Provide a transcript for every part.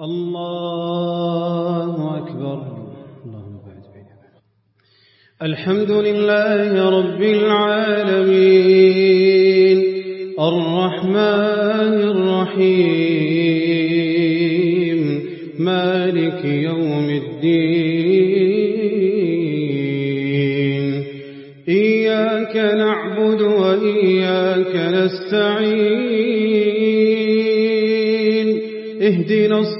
الله أكبر. اللهم بعد الحمد لله رب العالمين. الرحمن الرحيم. مالك يوم الدين. إياك نعبد وإياك نستعين. اهدنا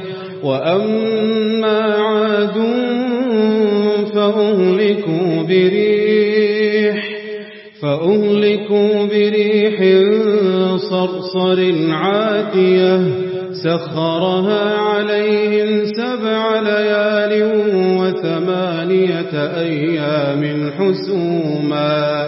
وأما عاد فأهلكوا بريح فأهلكوا بريح صرصر عاتية سخرها عليهم سبع ليال وثمانية أيام حسوما.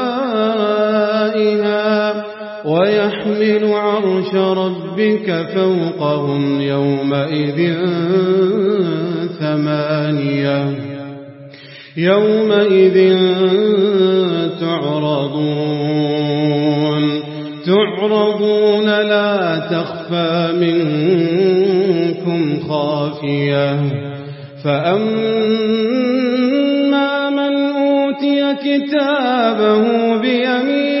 ويحمل عرش ربك فوقهم يومئذ ثمانية. يومئذ تعرضون. تعرضون لا تخفى منكم خافية. فأما من أوتي كتابه بيمينه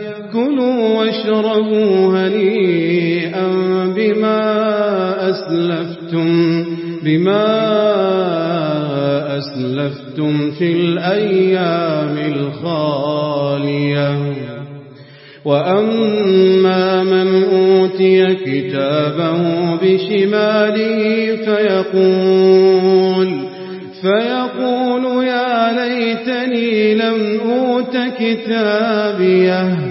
كلوا واشربوا هنيئا بما أسلفتم بما أسلفتم في الأيام الخالية. وأما من أوتي كتابه بشماله فيقول فيقول يا ليتني لم أوت كتابيه.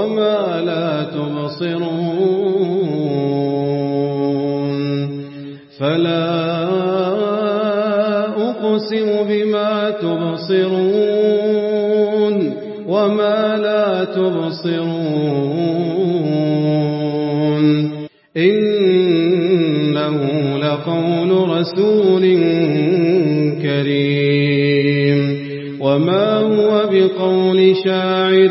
وما لا تبصرون فلا أقسم بما تبصرون وما لا تبصرون إنه لقول رسول كريم وما هو بقول شاعر